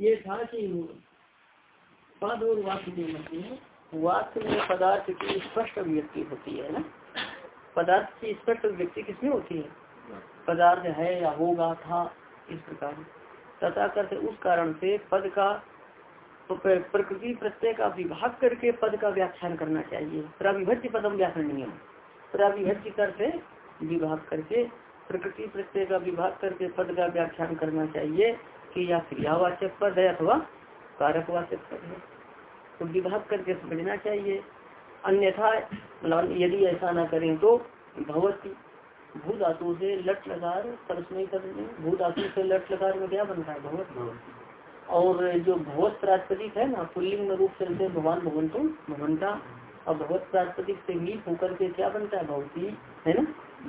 ये था कि पद और वाक्य में मतलब वाक्य में पदार्थ की स्पष्ट अभिव्यक्ति होती है ना? पदार्थ की स्पष्ट अभिव्यक्ति किसमें होती है? पदार्थ है या होगा, था, इस प्रकार। तथा करते उस कारण से पद का प्रकृति प्रत्यय का विभाग करके पद का व्याख्यान करना चाहिए। प्रविभज्य पदम व्याकरण नियम। प्रविभज्य करते विभाग करके, प्रकृति प्रत्यय का विभाग करके पद का व्याख्यान करना चाहिए। कि या क्रियावाचक पद है अथवा कारकवाचक पद है। तो विभाग करके समझना चाहिए। अन्यथा मतलब यदि ऐसा ना करें तो भगवती भू धातु से लट लगार परस्मय कर भू धातु से लट लगार में क्या बनता है? भगवत भगवती और जो भगवत प्रातिपदिक है ना, पुल्लिंग रूप से भगवान भगवंतु भगवंता और भगवत प्रातिपदिक से मीत होकर के क्या बनता है? भगवती है ना?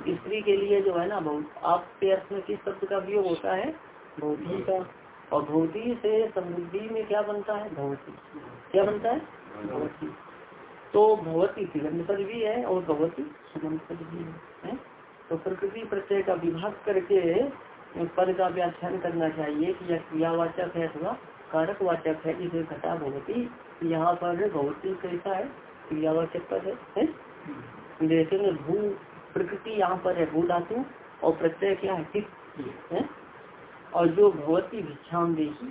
स्त्री के लिए जो है ना बहुत आपके अर्थ में किस शब्द का प्रयोग होता है? भौती का। और भौती से समृद्धि में क्या बनता है? भगवती क्या बनता है? भगवती तो भगवती तिरंग पद भी है और भगवती सुगंध पद भी है तो प्रकृति प्रत्यय का विभाग करके पद का व्याख्यान करना चाहिए कि यह क्रियावाचक है अथवा कारक वाचक है। इसे घटा भगवती। यहाँ पर भगवती कैसा है? क्रियावाचक पद है, जैसे भू प्रकृति यहाँ पर है भू धातु। और प्रत्यय क्या है? है? और जो भगवती भिक्षाम देखी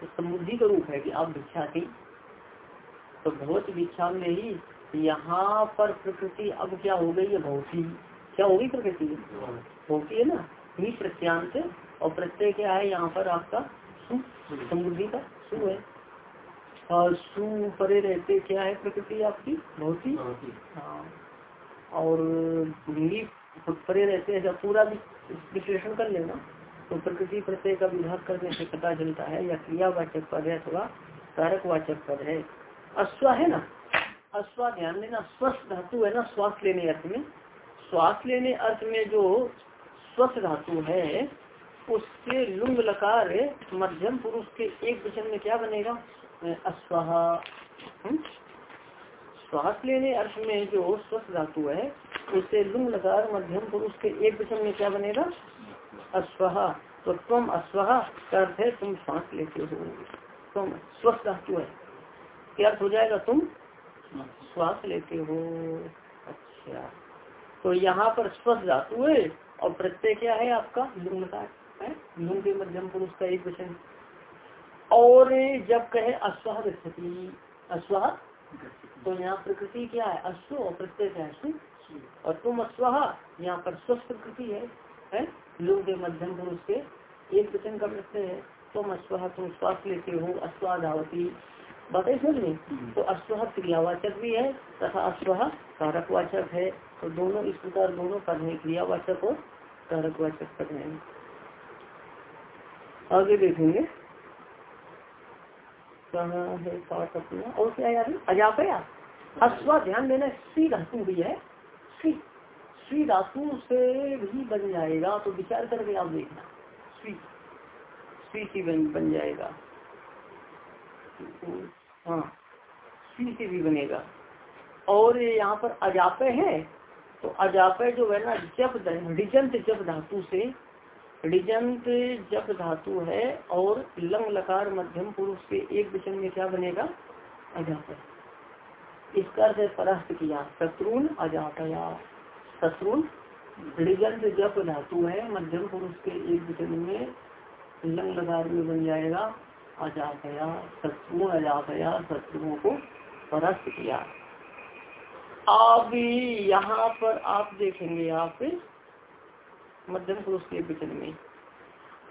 तो समुद्धि का रूप है कि आप भिक्षा थी तो भगवत भिक्षाम में ही यहाँ पर प्रकृति अब क्या हो गई है? भौती क्या होगी प्रकृति? भौती है ना? ही प्रत्यांत और प्रत्यय क्या है यहाँ पर आपका? समुद्धि का सु है। और सु परे रहते क्या है प्रकृति आपकी? भौती हाँ। और परे रहते हैं जब पूरा विश्लेषण कर लेना। तो प्रकृति प्रत्यय का विभाग करने से पता चलता है, या क्रियावाचक पद है अथवा कारक वाचक पद है। अश्व है ना? अश्व ध्यान देना, स्वस्थ धातु है ना, श्वास लेने अर्थ में? श्वास लेने अर्थ में जो स्वस्थ धातु है, उसके लुंग लकार मध्यम पुरुष के एक वचन में क्या बनेगा? अश्वाहा हम्म? श्वास लेने अर्थ में जो स्वस्थ धातु है उससे लुंग लकार मध्यम पुरुष के एक वचन में क्या बनेगा? अश्वहा तो तुम अश्वहा का अर्थ है, तुम श्वास लेते हो। तुम स्वस्थ धातु है। क्या अर्थ हो जाएगा तुम? श्वास लेते हो। अच्छा। तो यहाँ पर स्वस्थ धातु है और प्रत्यय क्या है आपका? लुंग लकार है। लुंग के मध्यम पुरुष का एक वचन। और जब कहे अश्वाह अश्वाह तो यहाँ प्रकृति क्या है? अश्व और प्रत्यय क्या है? और तुम अश्वाह यहाँ पर स्वस्थ प्रकृति है। है? लोग मध्यम पुरुष के एक वचन का प्रश्न है, तुम अश्वाह, तुम श्वास लेते हो अश्वा धावती बताए समझ तो अश्वाह क्रियावाचक भी है तथा अश्वाह कारकवाचक है। तो दोनों इस प्रकार दोनों पद है, क्रियावाचक और कारकवाचक पद है। आगे देखेंगे। कहा है पाठ अपना? और क्या यार? अजापया अश्वा ध्यान देना सी धातु भी है। सी सी धातु से भी बन जाएगा तो विचार करके आप देखना। सी सी से बन, बन जाएगा। हाँ सी से भी बनेगा। और यहाँ पर अजापे है तो अजापे जो है ना जब रिजंत जब धातु से ऋजंत जब धातु है और लंग लकार मध्यम पुरुष के एक वचन में क्या बनेगा? अजात इसका अर्थ परास्त किया शत्रुन अजातया शत्रुन ऋजंत जब धातु है मध्यम पुरुष के एक वचन में लंग लकार में बन जाएगा अजातया शत्रु अजातया शत्रुओं को परास्त किया। अब यहाँ पर आप देखेंगे आप मध्यम पुरुष के वचन में।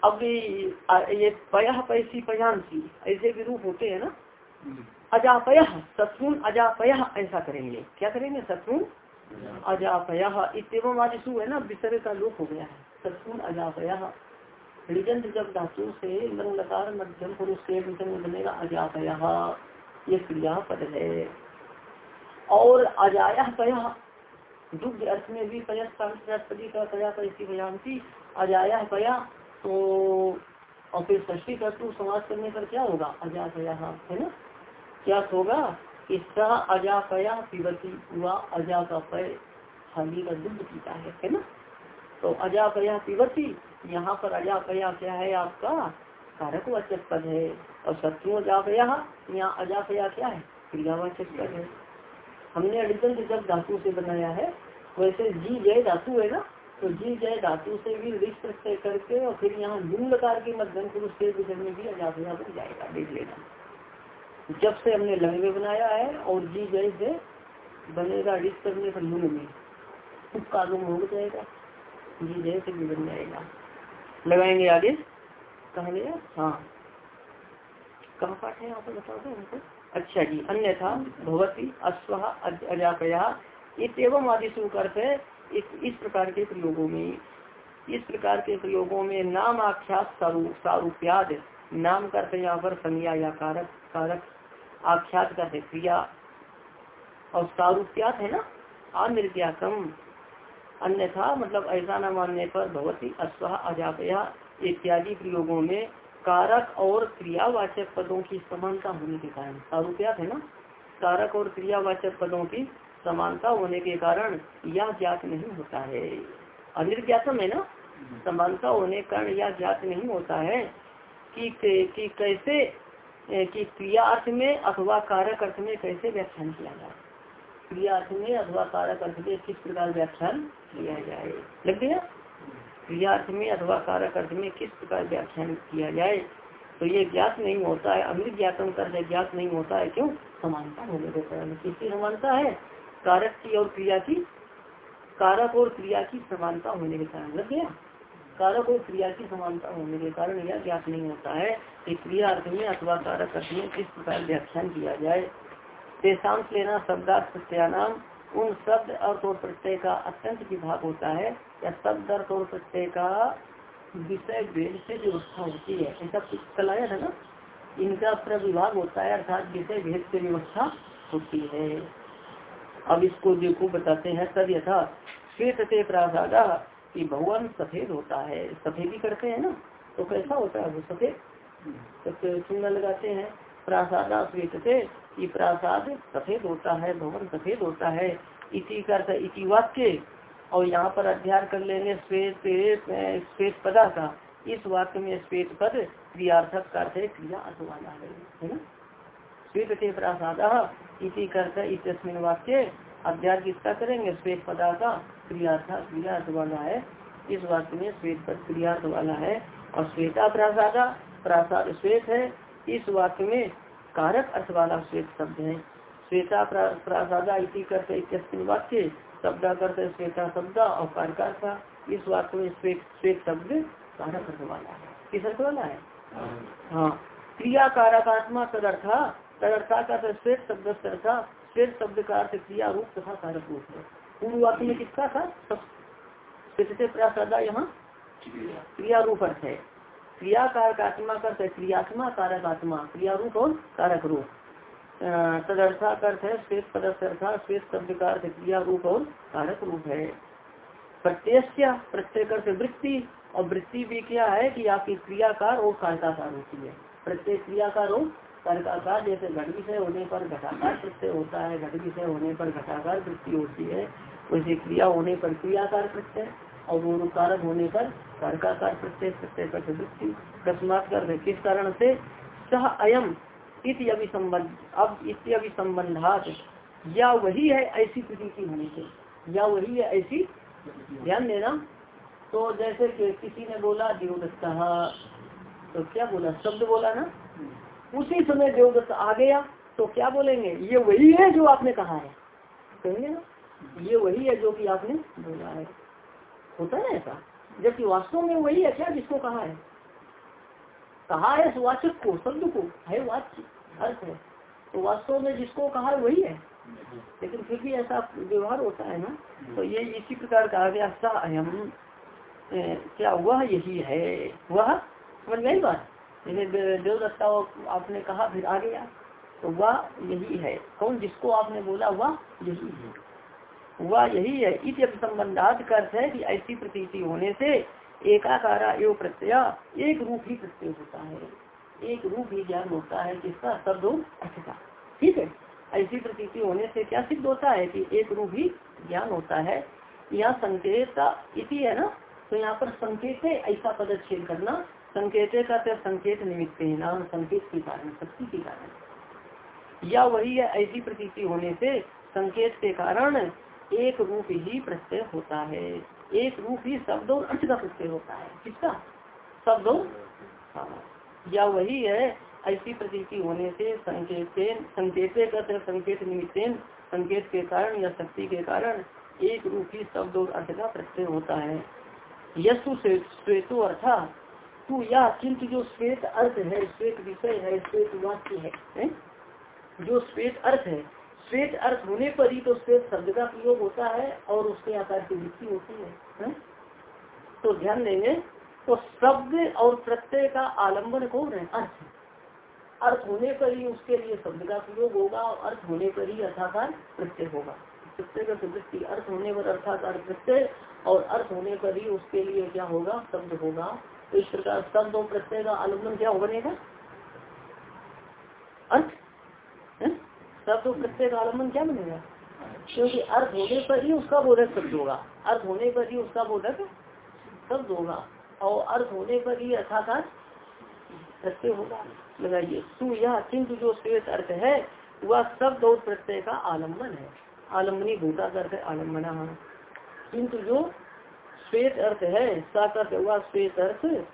अब ये पया पैसी पयान पयांसी ऐसे भी रूप होते हैं ना? अजापय शत्रुन अजापय ऐसा करेंगे। क्या करेंगे? शत्रुन अजापय इतम आदिशु है ना विसर्ग का लोप हो गया है। शत्रुन अजापय रिजंत जब धातु से लंग लकार मध्यम पुरुष के में बनेगा अजापय ये क्रिया पद है। और अजाया पया दुग्ध अर्थ में भी पयस्पति का पया पैसी भयांती अजाया पया तो और फिर षष्टी तत्व समाज करने पर क्या होगा? अजा पया है ना? क्या होगा? इसका अजा पया पिबती हुआ अजा का पय हाली का दुग्ध पीता है है ना? तो अजा पया पिबती, यहाँ पर अजा पया क्या है आपका? कारक वाचक पद है। और शत्रु अजापया यहाँ अजापया क्या है? क्रियावाचक पद है। हमने अडिगंत जब धातु से बनाया है, वैसे जी जय धातु है ना? तो जी जय धातु से भी रिश प्रत्यय करके और फिर यहाँ निम्न कार के मध्यम पुरुष के विषय में भी अजापया बन जाएगा, देख लेना। जब से हमने लंग बनाया है और जी जय से बनेगा रिश करने पर नुन में उसका आगम हो जाएगा जी जय से भी बन जाएगा। लगाएँगे आगे? कहा गया? हाँ। कहा पाठ है यहाँ पर बताओ तो हमको। अच्छा जी अन्य था भगवती अश्व अजापया इतम आदि करते इस, इस प्रकार के प्रयोगों में इस प्रकार के प्रयोगों में नाम आख्यात सारूप्याद नाम करते यहाँ पर संज्ञा या कारक कारक आख्यात करते क्रिया और सारूप्यात है ना? अनिर्ज्ञातम अन्यथा मतलब ऐसा न मानने पर भगवती अश्व अजापया इत्यादि प्रयोगों में कारक और क्रियावाचक पदों की समानता होने के कारण। सारूप्यात है ना? कारक और क्रियावाचक पदों की समानता होने के कारण यह ज्ञात नहीं होता है। अनिर्ज्ञातम है ना? समानता होने के कारण यह ज्ञात नहीं होता है कि, कि कैसे कि क्रिया अर्थ में अथवा कारक अर्थ में कैसे व्याख्यान किया जाए? क्रिया अर्थ में अथवा कारक अर्थ में किस प्रकार व्याख्यान किया जाए? लग गया? क्रिया अर्थ में अथवा कारक अर्थ में किस प्रकार व्याख्यान किया जाए? तो ये ज्ञात नहीं होता है अमृत ज्ञातम कर ज्ञात नहीं होता है, क्यों? समानता होने के कारण किसकी समानता है? कारक की और क्रिया की? कारक और क्रिया की समानता होने के कारण, लग गया? कारक और क्रिया की समानता होने के कारण यह ज्ञात नहीं होता है। क्रिया अर्थ में अथवा कारक अर्थ में किस प्रकार व्याख्यान किया जाए। तेसांत लेना, शब्दार्थ प्रत्यानाम उन शब्द अर्थ और प्रत्यय का अत्यंत विभाग होता है। या शब्द अर्थ और प्रत्यय का विषय भेद से व्यवस्था होती है। ऐसा कल आया था ना? इनका प्रविभाग होता है, अर्थात विषय भेद से व्यवस्था होती है। अब इसको देखो, बताते हैं तब यथा श्वेत से प्रासादा की भगवान सफ़ेद होता है। सफेदी करते हैं ना? तो कैसा होता है वो सफ़ेद? चूना लगाते हैं। प्रासादा श्वेत से कि प्रासाद सफ़ेद होता है, भवन सफ़ेद होता है। इसी कर इसी वाक्य। और यहाँ पर अध्ययन कर लेंगे श्वेत श्वेत पदा का। इस वाक्य में श्वेत पद क्रियार्थक का अर्थ क्रिया अर्थ वाला है श्वेत से प्रासाद इसी करते इतस्मिन वाक्य। अध्याय किसका करेंगे? श्वेत पदा का क्रियार्थ क्रियार्थ वाला है। इस वाक्य में श्वेत पद क्रियार्थ वाला है। और श्वेता प्रासादा प्रासाद श्वेत है। इस वाक्य में कारक अर्थ वाला श्वेत शब्द है। श्वेता प्रासादा इसी करते वाक्य। शब्द करते श्वेता शब्द और कारकार का इस वाक्य में श्वेत श्वेत शब्द कारक अर्थ वाला है। किस अर्थ वाला है? हाँ। क्रिया कारकात्मा तदर्था तदर्था का श्वेत शब्द था श्वेत शब्द का अर्थ क्रिया रूप तथा कारक रूप है। पूर्व वाक्य में किसका था? प्रसादा यहाँ क्रिया रूप अर्थ है। क्रिया कारक आत्मा का क्रियात्मा कारक आत्मा। क्रिया रूप और कारक रूप। तदर्था का अर्थ है श्वेत पदर्था श्वेत शब्द का अर्थ क्रिया रूप और कारक रूप है। प्रत्यय प्रत्यय से वृत्ति। और वृत्ति भी क्या है कि आपकी क्रियाकार और कारकाकार होती है। प्रत्यय क्रियाकार और कारकाकार जैसे घट विषय होने पर घटाकार प्रत्यय होता है, घट विषय होने पर घटाकार वृत्ति होती है। वैसे क्रिया होने पर क्रियाकार प्रत्यय और कारक होने पर कर्काकार प्रत्यय प्रत्यय पर वृत्ति अकस्मात कर रहे किस कारण से? सह अयम इति अभिसंबंध, अब इति अभिसंबंधात। या वही है ऐसी प्रतीति होने से, या वही है ऐसी ध्यान देना। तो जैसे कि किसी ने बोला, देवदत्ता तो क्या बोला? शब्द बोला ना? उसी समय देवदत्त आ गया तो क्या बोलेंगे? ये वही है जो आपने कहा है। कहेंगे ना? ये वही है जो कि आपने बोला है। होता है ऐसा? जबकि वास्तव में वही है क्या जिसको कहा है। कहा है वाचक को, शब्द को, है वाच्य, अर्थ है। तो वास्तव में जिसको कहा है वही है। लेकिन फिर भी ऐसा व्यवहार होता है ना? तो ये इसी प्रकार कहा गया सा अहम क्या वह यही है। वह समझ गई बात? देवदत्ता आपने कहा, फिर आ। गया तो वह यही है। कौन जिसको आपने बोला वह यही है। वह यही है। इस संबंधात का अर्थ है कि ऐसी प्रतीति होने से एकाकारा एवं प्रत्यय एक रूप ही प्रत्यय होता है। एक रूप ही ज्ञान होता है किसका शब्द अर्थ ठीक है? ऐसी प्रतीति होने से क्या सिद्ध होता है कि एक रूप ही ज्ञान होता है? यहाँ संकेत इति है ना? तो यहाँ पर संकेत है, ऐसा पदच्छेद करना। संकेत का संकेत निमित्त है ना? संकेत के कारण, शक्ति के कारण। या वही है, ऐसी प्रतीति होने से संकेत के कारण एक रूप ही प्रत्यय होता है। एक रूप ही शब्द और अर्थ का प्रत्यय होता है। किसका? शब्द हाँ या वही है ऐसी प्रतीति होने से संकेत संकेत संकेत निमित्त संकेत के कारण या शक्ति के कारण एक रूप ही शब्द और अर्थ का प्रत्यय होता है। यशु श्वेतो अर्था तू या किंतु जो श्वेत अर्थ है श्वेत विषय है श्वेत वाक्य है, है? जो श्वेत अर्थ है श्वेत अर्थ होने पर ही तो श्वेत शब्द का प्रयोग होता है और उसके आकार की वृत्ति होती है, है? तो ध्यान देंगे तो शब्द और प्रत्यय का आलंबन कौन है? अर्थ। अर्थ होने पर ही उसके लिए शब्द का प्रयोग होगा और अर्थ होने पर ही अर्थाकार प्रत्यय होगा। प्रत्यय का वृत्ति अर्थ होने पर अर्थाकार प्रत्यय और अर्थ होने पर ही उसके लिए क्या होगा? शब्द होगा। तो इस प्रकार शब्द और प्रत्यय का आलंबन क्या बनेगा? अर्थ। शब्द और प्रत्यय का आलंबन क्या बनेगा? क्योंकि अर्थ होने पर ही उसका बोधक शब्द होगा। अर्थ होने पर ही उसका बोधक शब्द होगा। और अर्थ होने पर ही अर्थाकार प्रत्यय होगा। लगाइए। तू यह किंतु जो श्रेष्ठ अर्थ है, वह शब्द और प्रत्यय का आलंबन है। आलम्बनी भूता अर्थ है, आलम्बना। किंतु जो श्वेत अर्थ है, सात हुआ, श्वेत अर्थ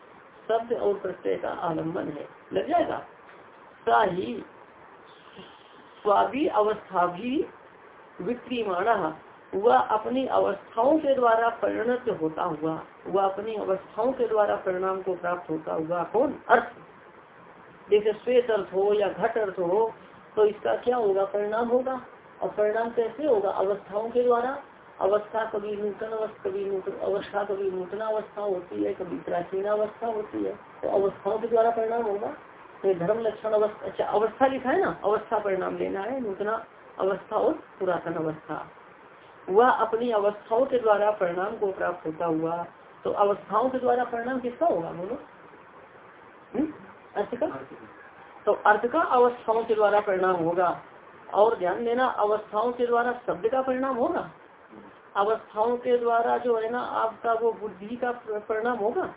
शब्द और प्रत्यय का आलंबन है। लग जाएगा? ही स्वादी अवस्था भी विक्रीमाण। वह अपनी अवस्थाओं के द्वारा परिणत होता हुआ, वह अपनी अवस्थाओं के द्वारा परिणाम को प्राप्त होता हुआ कौन? अर्थ। जैसे श्वेत अर्थ हो या घट अर्थ हो तो इसका क्या होगा? परिणाम होगा। और परिणाम कैसे होगा? अवस्थाओं के द्वारा। अवस्था कभी नूतन अवस्था, कभी नूतन अवस्था, कभी नूतन अवस्था होती है, कभी प्राचीन अवस्था होती है तो अवस्थाओं के द्वारा परिणाम होगा। तो धर्म लक्षण अवस्था अच्छा अवस्था लिखा है ना? अवस्था परिणाम लेना है, नूतना अवस्था और पुरातन अवस्था। वह अपनी अवस्थाओं के द्वारा परिणाम को प्राप्त होता हुआ तो अवस्थाओं के द्वारा परिणाम किसका होगा बोलो? हम्म? अर्थ का? तो अर्थ का अवस्थाओं के द्वारा परिणाम होगा। और ध्यान देना, अवस्थाओं के द्वारा शब्द का परिणाम होगा? अवस्थाओं के द्वारा जो है ना, आपका वो बुद्धि का परिणाम होगा?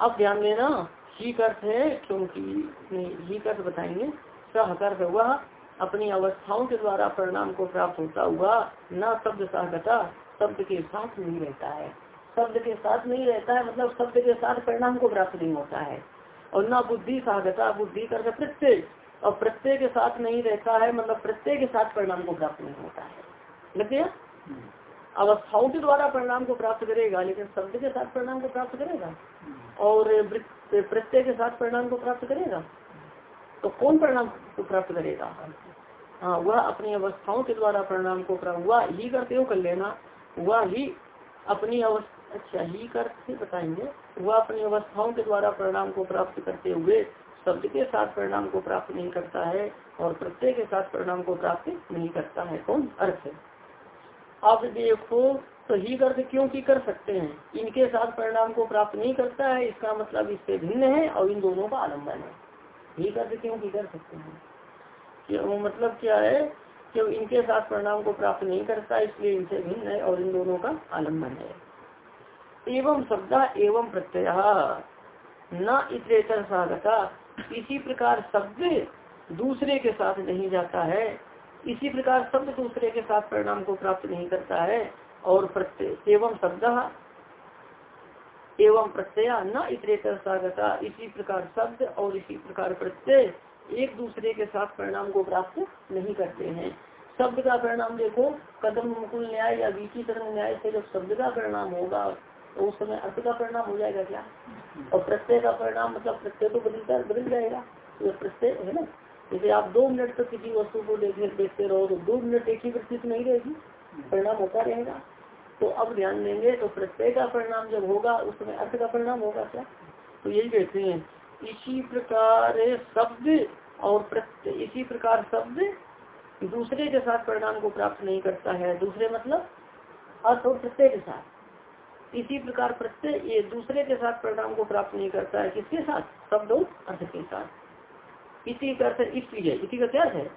अब ध्यान देना ही अर्थ है, क्योंकि ही अर्थ बताएँगे सहकर्थ हुआ अपनी अवस्थाओं के द्वारा परिणाम को प्राप्त होता हुआ न शब्द सहगता शब्द के साथ नहीं रहता है। शब्द के साथ नहीं रहता है मतलब शब्द के साथ परिणाम को प्राप्त नहीं होता है। और न बुद्धि सहगता बुद्धि कर प्रत्यय। और प्रत्यय के साथ नहीं रहता है मतलब प्रत्यय के साथ परिणाम को प्राप्त नहीं होता है। लग अवस्थाओं के द्वारा परिणाम को प्राप्त करेगा, लेकिन शब्द के साथ परिणाम को प्राप्त करेगा? और प्रत्यय के साथ परिणाम को प्राप्त करेगा? तो कौन परिणाम को प्राप्त करेगा? हाँ वह अपनी अवस्थाओं के द्वारा परिणाम को प्राप्त हुआ ही करते हो कर लेना, वह ही अपनी अवस्था अच्छा ही करते बताएँगे, वह अपनी अवस्थाओं के द्वारा परिणाम को प्राप्त करते हुए शब्द के साथ परिणाम को प्राप्त नहीं करता है और प्रत्यय के साथ परिणाम को प्राप्त नहीं करता है। कौन? अर्थ है। अब देखो तो ही अर्थ क्यों की कर सकते हैं? इनके साथ परिणाम को प्राप्त नहीं करता है, इसका मतलब इससे भिन्न है और इन दोनों का आलंबन है। अर्थ क्यों की कर सकते हैं? क्यों मतलब क्या है? कि इनके साथ परिणाम को प्राप्त नहीं करता, इसलिए इनसे भिन्न है और इन दोनों का आलंबन है। एवं शब्द एवं प्रत्यय न इतरेतर साधता। इसी प्रकार शब्द दूसरे के साथ नहीं जाता है। इसी प्रकार शब्द दूसरे के साथ परिणाम को प्राप्त नहीं करता है, और प्रत्यय, एवं शब्द एवं प्रत्यय न इतरेतर सागता, इसी प्रकार शब्द और इसी प्रकार प्रत्यय एक दूसरे के साथ परिणाम को प्राप्त नहीं करते हैं। शब्द का परिणाम देखो, कदम मुकुल न्याय या बीची कर्म न्याय से जब शब्द का परिणाम होगा तो उस समय अर्थ का परिणाम हो जाएगा क्या? और प्रत्यय का परिणाम मतलब प्रत्यय तो बदलता, बदल जाएगा तो प्रत्यय है ना? जैसे आप दो मिनट तक किसी वस्तु को देखने देखते रहो तो दो मिनट एक ही वृत्ति तो नहीं रहेगी, परिणाम होता रहेगा। तो अब ध्यान देंगे तो प्रत्यय का परिणाम जब होगा उस समय अर्थ का परिणाम होगा क्या? तो यही कहते हैं, इसी प्रकार शब्द और प्रत्यय, इसी प्रकार शब्द दूसरे के साथ परिणाम को प्राप्त नहीं करता है। दूसरे मतलब अर्थ और प्रत्यय के साथ। इसी प्रकार प्रत्यय ये दूसरे के साथ परिणाम को प्राप्त नहीं करता है। किसके साथ? शब्द और अर्थ के साथ। इसी का अर्थ इसलिए इसी का क्या है?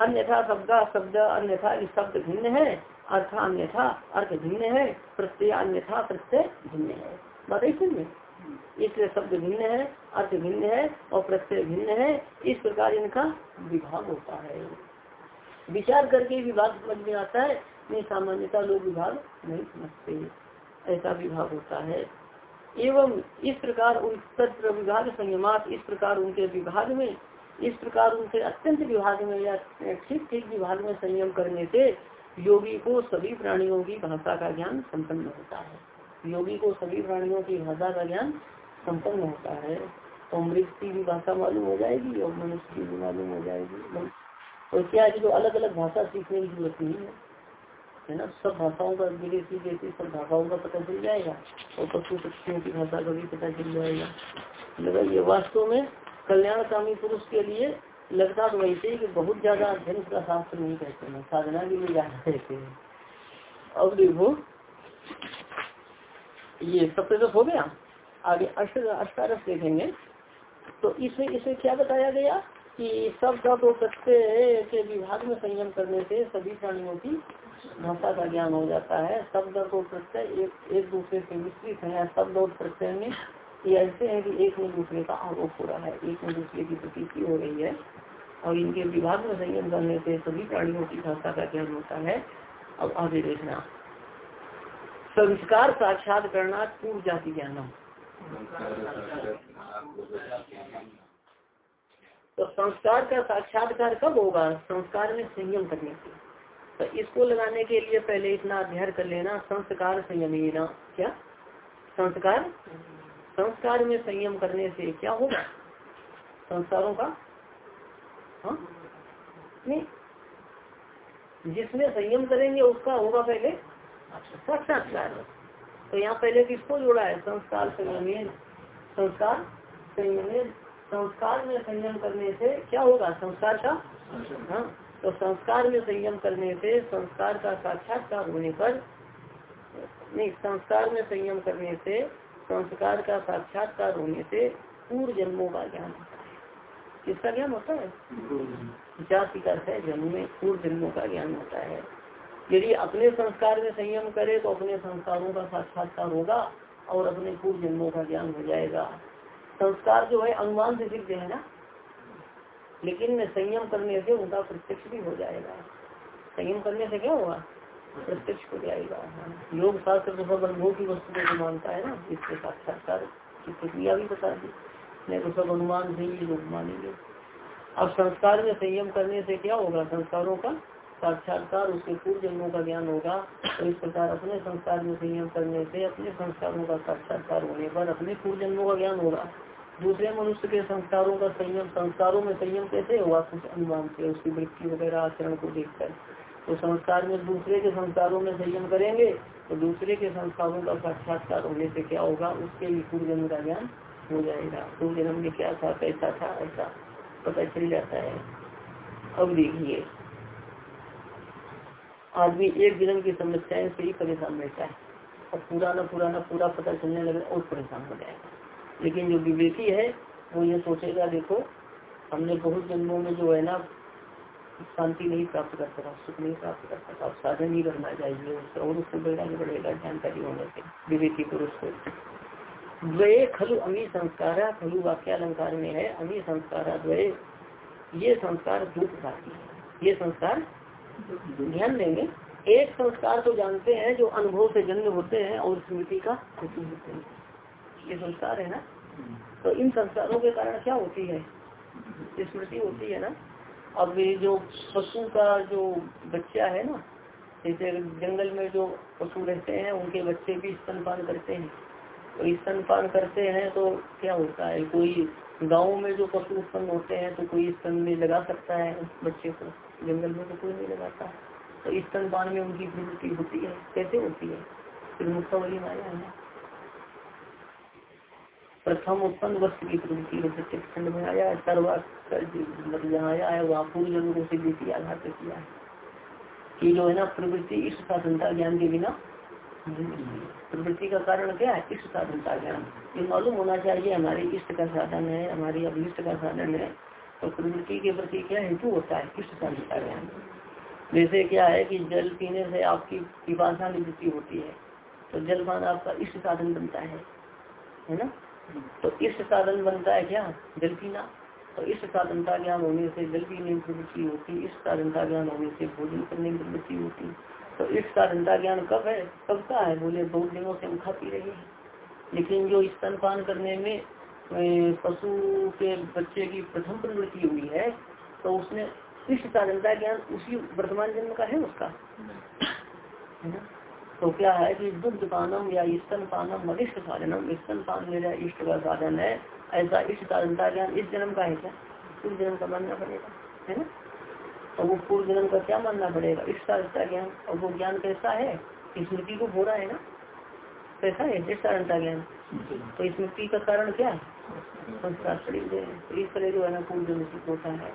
अन्यथा शब्द शब्द अन्यथा शब्द भिन्न है, अर्थ अन्यथा अर्थ भिन्न है, प्रत्यय अन्यथा प्रत्यय भिन्न है। बात ऐसे में इसलिए शब्द भिन्न है, अर्थ भिन्न है और प्रत्यय भिन्न है, इस प्रकार इनका विभाग होता है। विचार करके विभाग समझ में आता है, नहीं सामान्यता लोग विभाग नहीं समझते। ऐसा विभाग होता है। एवं इस प्रकार उन तत्व विभाग संयमात, इस प्रकार उनके विभाग में इस प्रकार उनके अत्यंत विभाग में या ठीक ठीक विभाग में संयम करने से योगी को सभी प्राणियों की भाषा का ज्ञान संपन्न होता है। योगी को सभी प्राणियों की भाषा का ज्ञान संपन्न होता है। तो मृत की भी भाषा मालूम हो जाएगी और मनुष्य की भी मालूम हो जाएगी। तो क्या है जो अलग अलग भाषा सीखने की ज़रूरत नहीं है? है ना? सब भाषाओं का विदेशी देशी सब भाषाओं का पता चल जाएगा और पशु पक्षियों की भाषा का भी पता चल जाएगा। लगा ये वास्तव में कल्याणकामी पुरुष के लिए लगता तो वैसे ही कि बहुत ज़्यादा अध्ययन का शास्त्र नहीं कहते हैं, साधना के लिए ज़्यादा कहते हैं। अब देखो, ये सप्तश हो गया, आगे अष्ट अष्टारस देखेंगे तो इसमें इसे क्या बताया गया कि सब और प्रत्यय के विभाग में संयम करने से सभी प्राणियों की भाषा का ज्ञान हो जाता है। शब्द और प्रत्यय एक एक दूसरे से मिश्रित है शब्द और प्रत्यय में ये ऐसे है कि एक में दूसरे का आरोप हो रहा है, एक में दूसरे की प्रतीति हो रही है। और इनके विभाग में संयम करने से सभी प्राणियों की भाषा का ज्ञान होता है। अब आगे देखना। संस्कार साक्षात करना पूर्व जाति ज्ञानम। तो संस्कार का साक्षात्कार कब होगा? संस्कार में संयम करने से। तो इसको लगाने के लिए पहले इतना अध्ययन कर लेना। संस्कार संयम क्या? संस्कार संस्कार में संयम करने से क्या होगा? संस्कारों का? हाँ? नहीं। जिसमें संयम करेंगे, उसका होगा पहले साक्षात्कार। तो यहाँ पहले किसको जोड़ा है? संस्कार संयम संस्कार संयम संस्कार में संयम करने से क्या होगा? संस्कार का? हाँ। तो संस्कार में संयम करने से संस्कार का साक्षात्कार होने पर, नहीं, संस्कार में संयम करने से संस्कार का साक्षात्कार होने से पूर्व जन्मों का ज्ञान होता है। किसका ज्ञान होता है? जाति का है, जन्म में पूर्व जन्मों का ज्ञान होता है। यदि अपने संस्कार में संयम करे तो अपने संस्कारों का साक्षात्कार होगा और अपने पूर्व जन्मों का ज्ञान हो जाएगा। संस्कार जो है, अनुमान से सिद्ध है ना? लेकिन संयम करने से उनका प्रत्यक्ष भी हो जाएगा। संयम करने से क्या होगा प्रत्यक्ष हो जाएगा योग शास्त्र तो सब अनुभव की वस्तु को मानता है ना, इसके साक्षात्कार की प्रक्रिया भी बता दी। नहीं तो सब अनुमान से ही लोग मानेंगे। अब संस्कार में संयम करने से क्या होगा? संस्कारों का साक्षात्कार, उसके पूर्व जन्मों का ज्ञान होगा। तो इस प्रकार अपने संस्कार में संयम करने से अपने संस्कारों का साक्षात्कार होने पर अपने पूर्व जन्मों का ज्ञान होगा। दूसरे मनुष्य के संस्कारों का संयम, संस्कारों में संयम कैसे होगा? कुछ अनुमान से, उसकी वृत्ति वगैरह आचरण को देखकर। तो संस्कार में दूसरे के संस्कारों में संयम करेंगे तो दूसरे के संस्कारों का साक्षात्कार होने से क्या होगा? उसके भी पूर्व जन्म का ज्ञान हो जाएगा। पूर्व जन्म में क्या था, कैसा था, ऐसा पता चल जाता है। अब देखिए, आदमी एक जन्म की समस्याएँ से ही परेशान रहता है। और पुराना पुराना, पूरा पता चलने लगे और परेशान हो जाएगा। लेकिन जो विवेकी है, वो ये सोचेगा, देखो, हमने बहुत जन्मों में जो है ना शांति नहीं प्राप्त कर सका सुख नहीं प्राप्त कर सका अब साधन ही करना चाहिए और उसको बढ़ाने बढ़ेगा जानकारी होने से, विवेकी पुरुष को। द्वय खलु अमी संस्कार, खलु वाक्यालंकार में है, अमी संस्कार द्वय ये संस्कार दुख प्राप्ति है। ये संस्कार ध्यान देंगे। एक संस्कार तो जानते हैं जो अनुभव से जन्म होते हैं और स्मृति का होते हैं। ये संस्कार है ना? तो इन संस्कारों के कारण क्या होती है? स्मृति होती है ना? अब ये जो पशु का जो बच्चा है ना, जैसे जंगल में जो पशु रहते हैं, उनके बच्चे भी स्तनपान करते हैं। तो स्तनपान करते हैं तो क्या होता है? कोई गाँव में जो पशु उत्पन्न होते हैं तो कोई स्तन में लगा सकता है बच्चे को? जंगल में तो कोई नहीं लगाता। तो स्तनपान में उनकी प्रवृत्ति होती है। कैसे होती है? फिर मुख्य वाली माया है प्रथम उत्पन्न वस्तु की प्रवृत्ति में प्रत्येक खंड में आया? है सर्वा मतलब जहाँ आया है, वहाँ पूरी ज़रूर को सिद्धि आधार पर किया है। कि जो है ना, प्रवृत्ति इष्ट साधनता ज्ञान के बिना प्रवृत्ति का कारण क्या है? इष्ट साधनता ज्ञान। ये मालूम होना चाहिए, हमारे इष्ट का साधन है, हमारी अभिष्ट का साधन है तो प्रवृत्ति के प्रति क्या हेतु होता है? इष्ट साधनता ज्ञान। जैसे क्या है कि जल पीने से आपकी पिपाशा निवृत्ति होती है तो जल पान आपका इष्ट साधन बनता है। है ना? तो इस साधन बनता है क्या? जल पीना। तो इस साधन का ज्ञान होने से जल पीने की प्रवृत्ति होती, इस साधन का ज्ञान होने से भोजन करने की प्रवृत्ति होती। तो इस साधन का ज्ञान कब है? कब का है? बोले, बहुत दिनों से हम खा पी रहे हैं। लेकिन जो स्तनपान करने में पशु के बच्चे की प्रथम प्रवृत्ति हुई है तो उसने इस साधन का ज्ञान उसी वर्तमान जन्म का है उसका? है ना? तो क्या है कि दुग्ध पानम या स्तन पानम अरिष्ट साधनम स्तन पान मेरा इष्ट का साधन है। ऐसा इष्ट साधन का ज्ञान इस जन्म का है क्या पूर्व जन्म का मानना पड़ेगा, है ना? और वो पूर्व जन्म का क्या मानना पड़ेगा? इष्ट का ज्ञान। और वो ज्ञान कैसा है? स्मृति को हो रहा है ना? कैसा है? इस साधन का ज्ञान। तो स्मृति का कारण क्या? है संस्कार शरीर तो इस तरह जो है ना, पूर्व जन्म होता है।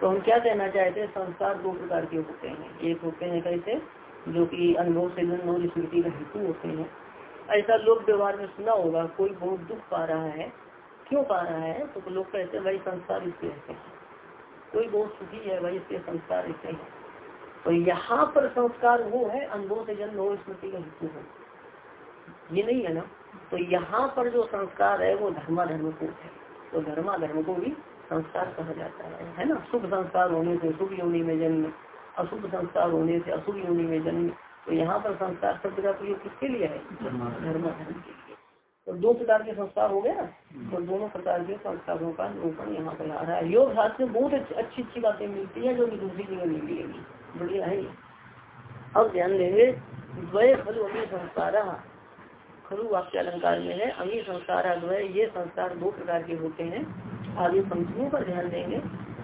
तो हम क्या कहना चाहते हैं? संस्कार दो प्रकार के होते हैं। एक होते हैं, कैसे? जो कि अनुभव से जन्म और स्मृति का हेतु होते हैं। ऐसा लोग व्यवहार में सुना होगा, कोई बहुत दुख पा रहा है। क्यों पा रहा है? तो लोग कहते हैं, भाई संस्कार इसके ऐसे हैं। कोई बहुत सुखी है, भाई, इसके संस्कार ऐसे हैं। तो यहाँ पर संस्कार वो है, अनुभव से जन्म हो स्मृति का हेतु हो। ये नहीं है ना? तो यहाँ पर जो संस्कार है, वो धर्मा धर्म को है। तो धर्मा धर्म को भी संस्कार कहा जाता है। है ना? शुभ संस्कार होने से शुभ योनि में जन्म। अशुभ संस्कार होने से अशुभ योनि में जन्म तो यहाँ पर संस्कार शब्द का प्रयोग किसके लिए है? धर्म। धर्म के लिए। तो दो प्रकार के संस्कार हो गए ना? तो दोनों प्रकार के संस्कारों का निरूपण यहाँ पर आ रहा है। योग शास्त्र में बहुत अच्छी अच्छी बातें मिलती है जो कि दूसरी जगह नहीं मिलेगी। बढ़िया है अब ध्यान देंगे द्वय खलु अमी संस्कार। खलु वाक्य अलंकार में है अमी संस्कार द्वय ये संस्कार दो प्रकार के होते हैं। आगे पंक्तियों पर ध्यान देंगे।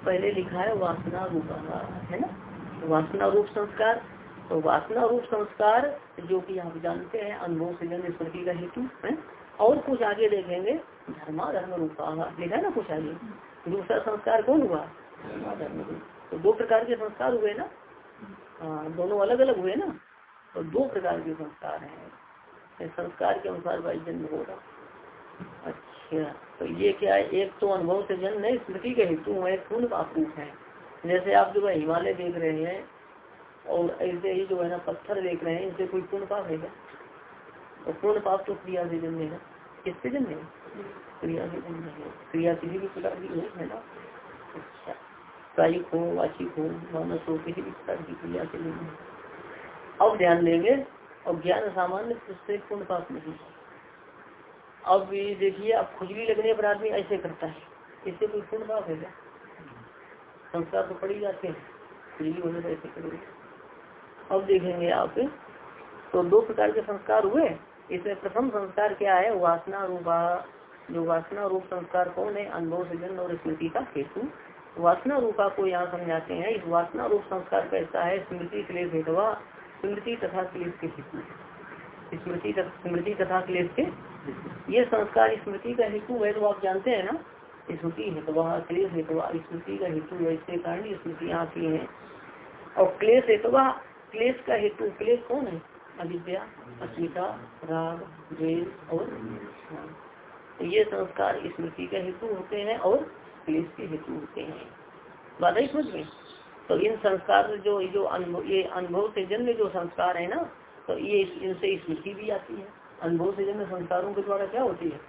पहले लिखा है वासना रूपा है ना? वासना रूप संस्कार। तो वासना रूप संस्कार, जो कि आप जानते हैं, अनुभव से जन्म स्मृति का हेतु है। और कुछ आगे देखेंगे धर्मा धर्म रूपा लिखा ना कुछ आगे? दूसरा संस्कार कौन हुआ? धर्मा तो दो प्रकार के संस्कार हुए ना? हाँ दोनों अलग अलग हुए ना? तो दो प्रकार के संस्कार हैं। संस्कार के अनुसार भाई जन्म होगा अच्छा तो ये क्या है? एक तो अनुभव से जन्म है स्मृति के हेतु है पूर्ण रूप है। जैसे आप जो है हिमालय देख रहे हैं, और ऐसे ही जो है ना पत्थर देख रहे हैं इनसे कोई पूर्ण पाप है क्या? पूर्ण पाप तो क्रिया से जन्म है किससे जन्म है? क्रिया से जन्म है। क्रिया किसी भी प्रकार की हो, है ना? अच्छा। हो, वाचिक हो, मानस हो, किसी भी प्रकार की क्रिया से जन्म है। अब ध्यान देंगे और ज्ञान सामान्य से पूर्ण पाप नहीं है। अब देखिए, अब खुजली लगने पर आदमी ऐसे करता है। इससे कोई पूर्ण पाप है क्या? संस्कार तो पड़ ही। जाते हैं ऐसे करोगे अब देखेंगे आप तो दो प्रकार के संस्कार हुए। इसमें प्रथम संस्कार क्या है? वासना रूपा। जो वासना रूप संस्कार कौन है? अनुभव सृजन और स्मृति का हेतु। वासना रूपा को यहाँ समझाते हैं। इस वासना रूप संस्कार कैसा है स्मृति क्लेश हेतवा स्मृति तथा क्लेश के हेतु। स्मृति स्मृति तथा क्लेश के ये संस्कार स्मृति का हेतु है तो आप जानते हैं ना? स्मृति हेतु क्लेश हेतु स्मृति का हेतु ऐसे कारण स्मृति आती है। और क्लेश हेतु क्लेश का हेतु, क्लेश कौन है? अविद्या, अस्मिता, राग, द्वेष और तो ये संस्कार स्मृति का हेतु होते हैं और क्लेश के हेतु होते हैं। बात ही समझ में? तो इन संस्कार जो जो अनुभव, ये अनुभव से जन्म जो संस्कार है ना तो ये इनसे स्मृति भी आती है। अनुभव से जन्म संस्कारों के द्वारा क्या होती है?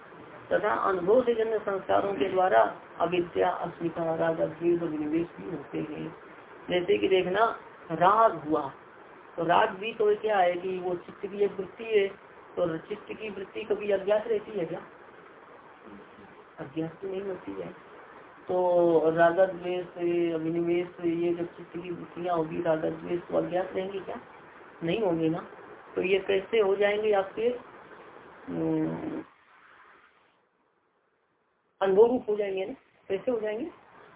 तथा अनुभव से जन्म संस्कारों के द्वारा अविद्या, अस्मिता, राग अद्वेद और विनिवेश भी होते हैं। जैसे कि देखना, राग हुआ। तो राग भी तो क्या है कि वो चित्त की एक वृत्ति है तो चित्त की वृत्ति कभी अज्ञात रहती है क्या? अज्ञात तो नहीं होती है। तो रागत द्वेष विनिवेश, ये जब चित्त की वृत्तियाँ होगी रागत द्वेष तो अज्ञात रहेंगी क्या? नहीं होंगे ना। तो ये कैसे हो जाएँगे आपके? अनुभव रूप हो जाएँगे ना? कैसे हो जाएँगे?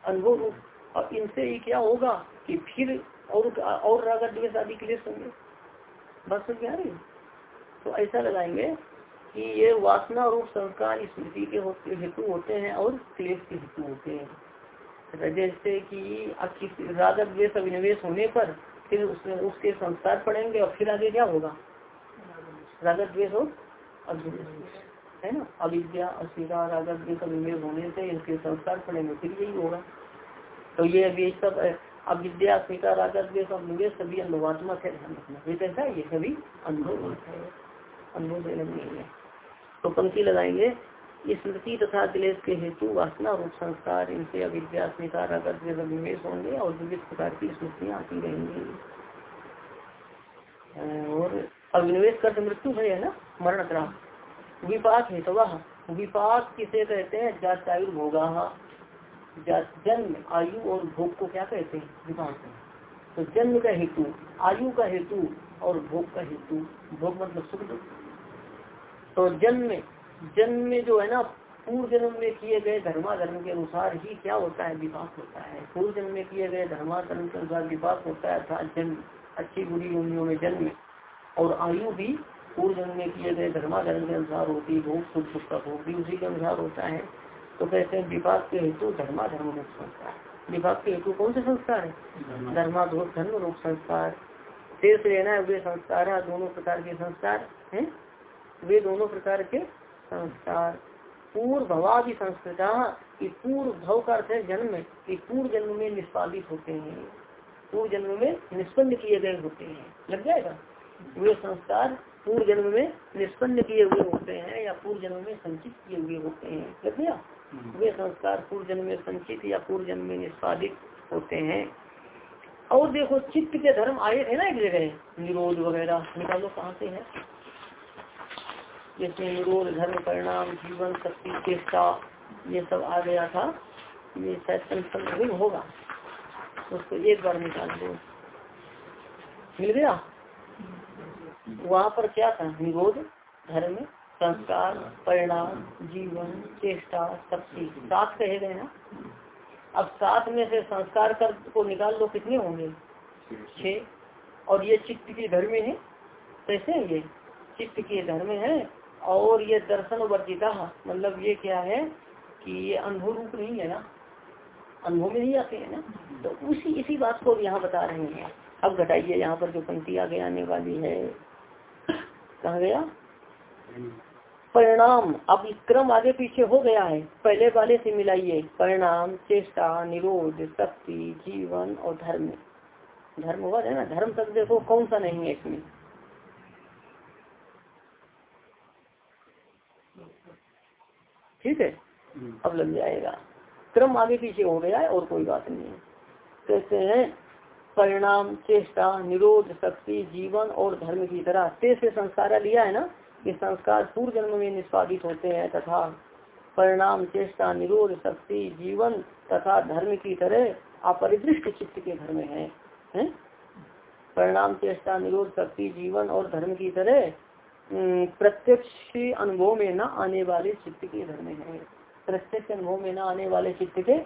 अनुभव रूप। और इनसे ही क्या होगा कि फिर और और राग द्वेष आदि क्लेश होंगे? बस समझ रही तो ऐसा लगाएँगे कि ये वासना रूप संस्कार स्मृति के होते हेतु होते हैं और क्लेश के हेतु होते हैं। जैसे कि राग द्वेष अभिनिवेश होने पर फिर उसमें उसके संस्कार पड़ेंगे और फिर आगे क्या होगा? राग द्वेष और अभिनिवेश है ना? अविद्या अस्वीकार सब इमेज होने से इनके संस्कार पड़ेंगे फिर यही होगा। तो ये अभी सब, अविद्या अस्वीकार रागत ये सब निवेश सभी अनुभवात्मक है। ध्यान रखना ये कैसा है, ये सभी अनुभव है। अनुभव नहीं है। तो पंक्ति लगाएँगे। स्मृति तथा क्लेश के हेतु वासना रूप संस्कार, इनसे अविद्या स्वीकार अविवेश होंगे और विविध प्रकार की स्मृतियाँ आती रहेंगी। और अभिनिवेश कर मृत्यु है ना? मरण ग्राह विपाक हेतु विपाक किसे कहते हैं? जातायु भोगा जन्म, आयु और भोग को क्या कहते हैं? विपाक तो जन्म का हेतु, आयु का हेतु और भोग का हेतु। भोग मतलब सुख तो जन्म जन्म में जो है ना पूर्व जन्म में किए गए धर्माधर्म के अनुसार ही क्या होता है? विपाक होता है। पूर्व जन्म में किए गए धर्माधर्म के अनुसार विपाक होता है, अर्थात जन्म। अच्छी बुरी योनियों में जन्म और आयु भी पूर्व जन्म में किए गए धर्माधर्म के अनुसार होती है भोग सुख सुख का भोग भी उसी के अनुसार होता है। तो कहते हैं विपाक के हेतु धर्माधर्म रूप संस्कार। विभाग के हेतु कौन से संस्कार है? धर्माधोर धर्म रूप संस्कार। शेष लेना है वे संस्कार है दोनों प्रकार के संस्कार है। वे दोनों प्रकार के संस्कार। पूर्व भवादि संस्कृता की पूर्व भव का अर्थ है जन्म की पूर्व जन्म में निष्पादित होते हैं। पूर्व जन्म में निष्पन्न किए गए होते हैं। लग जाएगा? वे संस्कार पूर्व जन्म में निष्पन्न किए हुए होते हैं या पूर्व जन्म में संचित किए हुए होते हैं। लग गया वे संस्कार पूर्व जन्म में संचित या पूर्व जन्म में निष्पादित होते हैं। और देखो चित्त के धर्म आए थे ना एक जगह निरोध वगैरह। निकालो कहाँ से है? जैसे निरोध धर्म परिणाम जीवन शक्ति चेष्टा ये सब आ गया था। ये शायद होगा। उसको एक बार निकाल दो। मिल गया? वहाँ पर क्या था? निरोध धर्म, संस्कार, परिणाम, जीवन, चेष्टा, शक्ति। सात कहे गए ना? अब सात में से संस्कार कर को निकाल लो कितने होंगे? छ और ये चित्त के धर्म है? कैसे ये? चित्त के धर्म है और ये दर्शन वर्जिता। मतलब ये क्या है कि ये अनुभव रूप नहीं है ना? अनुभव में नहीं आते हैं ना? तो उसी, इसी बात को यहाँ बता रहे हैं। अब घटाइए, यहाँ पर जो पंक्ति आगे आने वाली है। कहा गया? परिणाम अब क्रम आगे पीछे हो गया है। पहले वाले से मिलाइए। परिणाम चेष्टा निरोध शक्ति जीवन और धर्म। धर्म हुआ है ना? धर्म तक देखो कौन सा नहीं है इसमें। ठीक है? हम्म। अब लग जाएगा। क्रम आगे पीछे हो गया है और कोई बात नहीं कहते हैं परिणाम चेष्टा निरोध शक्ति जीवन और धर्म की तरह। ते से संस्कार लिया है ना? कि संस्कार पूर्व जन्म में निष्पादित होते हैं तथा परिणाम चेष्टा निरोध शक्ति जीवन तथा धर्म की तरह अपरिदृष्ट चित्त के धर्म है, है? परिणाम चेष्टा निरोध शक्ति जीवन और धर्म की तरह प्रत्यक्ष अनुभव में न आने वाले चित्त के धर्म है। प्रत्यक्ष अनुभव में न आने वाले चित्त के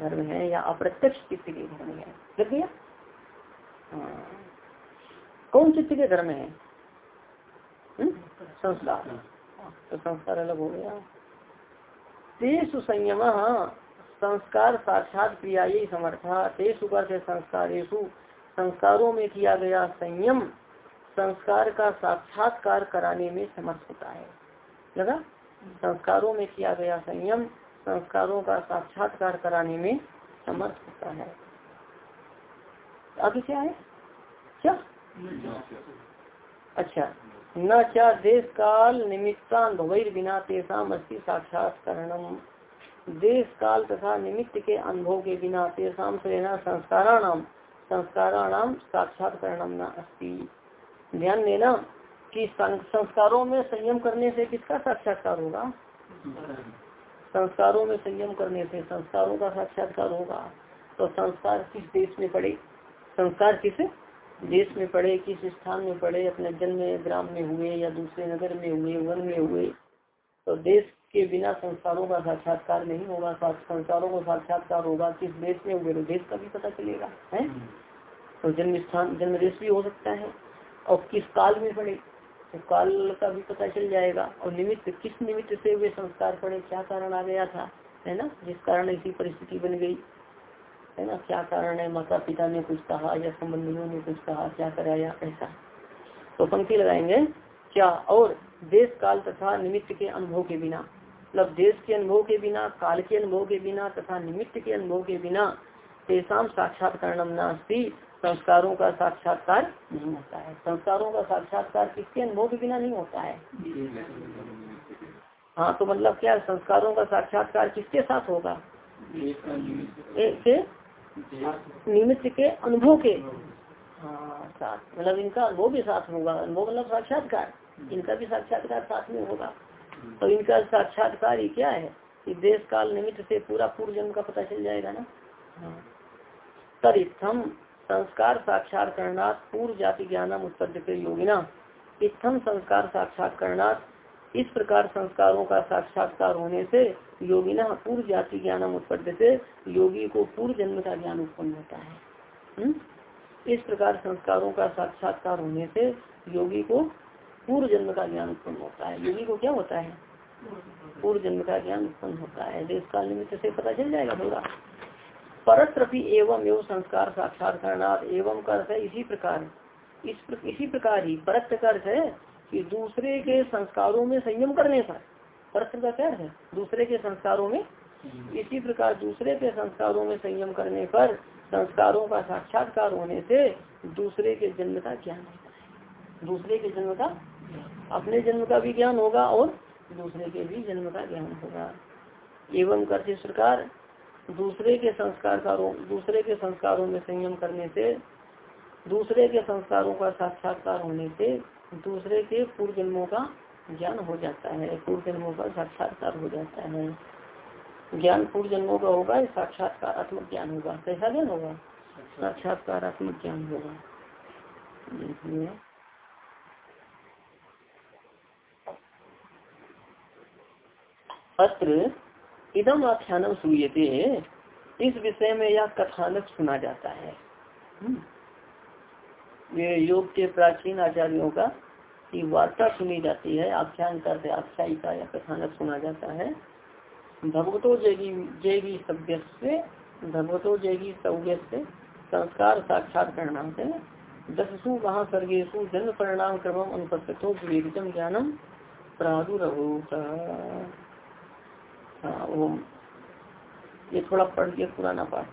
धर्म है या अप्रत्यक्ष चित्त के धर्म है। लग गया। कौन चित्त के धर्म है? संस्कार। तो संस्कार अलग हो गया। तेसु संयम संस्कार साक्षात क्रिया यही समर्था। तेसु का संस्कारेशु संस्कारों में किया गया संयम संस्कार का साक्षात्कार कराने में समर्थ होता है। लगा? संस्कारों में किया गया संयम संस्कारों का साक्षात्कार कराने में समर्थ होता है। आगे क्या है? क्या? अच्छा। न क्या देश काल निमित्तान भवैर बिना तेसा अस्ति साक्षात्करणम। देश काल तथा निमित्त के अनुभव के बिना तेसाम से संस्काराणाम संस्काराणाम साक्षात्करणम न अस्ति। ध्यान देना कि संस्कारों में संयम करने से किसका साक्षात्कार होगा? संस्कारों में संयम करने से संस्कारों का साक्षात्कार होगा। तो संस्कार किस देश में पड़े? संस्कार किस? देश में पड़े किस स्थान में पड़े अपने जन्म ग्राम में हुए या दूसरे नगर में हुए, वन में हुए? तो देश के बिना संस्कारों का साक्षात्कार नहीं होगा। संस्कारों का साक्षात्कार होगा किस देश में हुए? तो देश का भी पता चलेगा, है? तो जन्म स्थान, जन्म देश भी हो सकता है। और किस काल में पड़े तो काल का भी पता चल जाएगा। और निमित्त, किस निमित्त से वे संस्कार पड़े क्या कारण आ गया था? है ना? जिस कारण ऐसी परिस्थिति बन गई। है ना? क्या कारण है? माता पिता ने कुछ कहा या संबंधियों ने कुछ कहा? क्या कराया ऐसा? तो पंक्ति लगाएँगे। क्या और देश काल तथा निमित्त के अनुभव के बिना मतलब देश के अनुभव के बिना काल के अनुभव के बिना तथा निमित्त के अनुभव के बिना तेसाम साक्षात्कार नास्ती संस्कारों का साक्षात्कार नहीं होता है। संस्कारों का साक्षात्कार किसके अनुभव के बिना नहीं होता है? हाँ तो मतलब क्या संस्कारों का साक्षात्कार किसके साथ होगा? निमित्त के अनुभव के साथ मतलब इनका अनुभव भी साथ होगा। अनुभव मतलब साक्षात्कार। इनका भी साक्षात्कार साथ में होगा। तो इनका साक्षात्कार ही क्या है? कि देश काल निमित्त से पूरा पूर्व जन्म का पता चल जाएगा ना? तरिथम संस्कार साक्षात पूर्व जाति ज्ञानम उत्पत्ति के योगिना इतम संस्कार साक्षात करना इस प्रकार संस्कारों का साक्षात्कार होने से योगी योगिना पूर्व जाति ज्ञानम उत्पन्न से योगी को पूर्व जन्म का ज्ञान उत्पन्न होता है। हुँ? इस प्रकार संस्कारों का साक्षात्कार होने से योगी को पूर्व जन्म का ज्ञान उत्पन्न होता है। योगी को क्या होता है? पूर्व जन्म का ज्ञान उत्पन्न होता है। देश काल निमित्त से पता चल जाएगा थोड़ा परत्रपि एवं एवं संस्कार साक्षात्कार एवं का अर्थ है इसी प्रकार। इस प्र, इसी प्रकार ही परत का अर्थ है कि दूसरे के संस्कारों में संयम करने पर परत का क्या है? दूसरे के संस्कारों में? इसी प्रकार दूसरे के संस्कारों में संयम करने पर संस्कारों का साक्षात्कार होने से दूसरे के जन्म का ज्ञान होता दूसरे के जन्म का अपने जन्म का भी ज्ञान होगा और दूसरे के भी जन्म का ज्ञान होगा। एवं करते प्रकार दूसरे के संस्कारों दूसरे के संस्कारों में संयम करने से, दूसरे के संस्कारों का साक्षात्कार होने से दूसरे के पूर्व जन्मों का ज्ञान हो जाता है पूर्व जन्मों का साक्षात्कार हो जाता है। ज्ञान पूर्व जन्मों का होगा साक्षात्कारात्मक ज्ञान होगा। कैसा ज्ञान होगा? साक्षात्कारात्मक ज्ञान होगा। अत्र इदम आख्यानम सुनते इस विषय में यह कथानक सुना जाता है। ये योग के प्राचीन आचार्यों का की वार्ता सुनी जाती है आख्यान करते आख्यायिका या कथानक सुना जाता है। भगवतो जयगी जयगी सभ्य से भगवतो जयगी सभ्य से संस्कार साक्षात करना से दससु महासर्गेशु जन्म परिणाम क्रम अनुपस्थितों विवेकम ज्ञानम प्रादुर्भूत। हाँ ये थोड़ा पढ़ के पुराना पाठ।